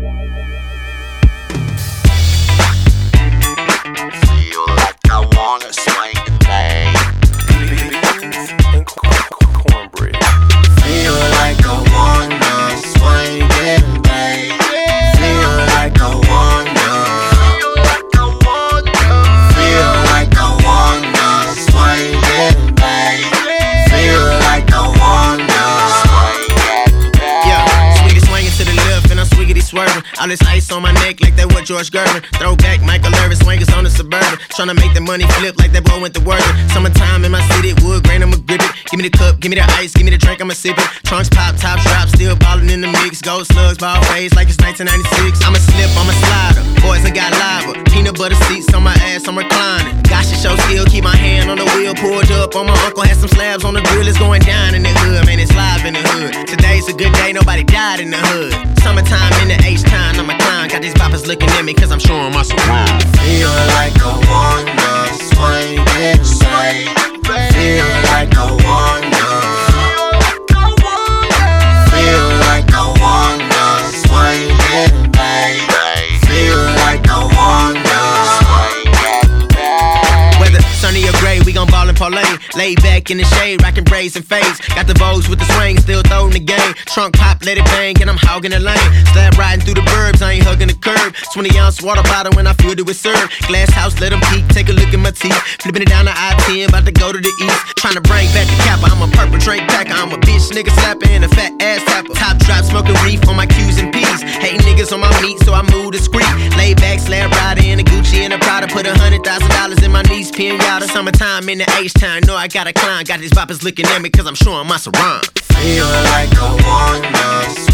Feel swerving. All this ice on my neck like that what George Gervin. Throwback Michael Irvin, swingers on the suburban. Tryna make the money flip like that boy went to work. Summertime in my city, wood grain, I'ma grip it. Give me the cup, give me the ice, give me the drink, I'ma sip it. Trunks pop, top drop, still ballin' in the mix. Gold slugs, ball face like it's 1996. I'ma slip, I'ma slider. Boys, I got lava. Peanut butter seats on my ass, I'm reclining. Gosh, it show still keep my hand on the wheel, pulled up on my uncle, had some slabs on the grill. It's going down in the hood, man, it's live in the hood. Today's a good day, nobody died in the hood. Looking at me, cause I'm showing my surround. Feel like I wanna swing and bang. Feel like I wanna. Feel like I wanna swing and bang. Feel like I wanna swing. Whether sunny or gray, we gon' ball and parlay. Lay back in the shade, rockin' braids and fades. Got the bows with the swing, still throwing the game. Trunk pop, let it bang, and I'm hogging the lane. Slab riding through the curb. 20 ounce water bottle when I filled it with syrup. Glass house, let them peek, take a look at my teeth. Flipping it down the I 10, about to go to the east. Tryna bring back the cap. I'm a perpetrate packer. I'm a bitch nigga slapper and a fat ass tapper. Top drop, smoking reef on my Q's and P's. Hating niggas on my meat, so I move discreet. Lay back, slab rider in a Gucci and a Prada. Put a hundred thousand dollars in my niece pinata. Summertime in the H town, know I got a climb. Got these boppers looking at me cause I'm showing my surround. Feel like I wanna.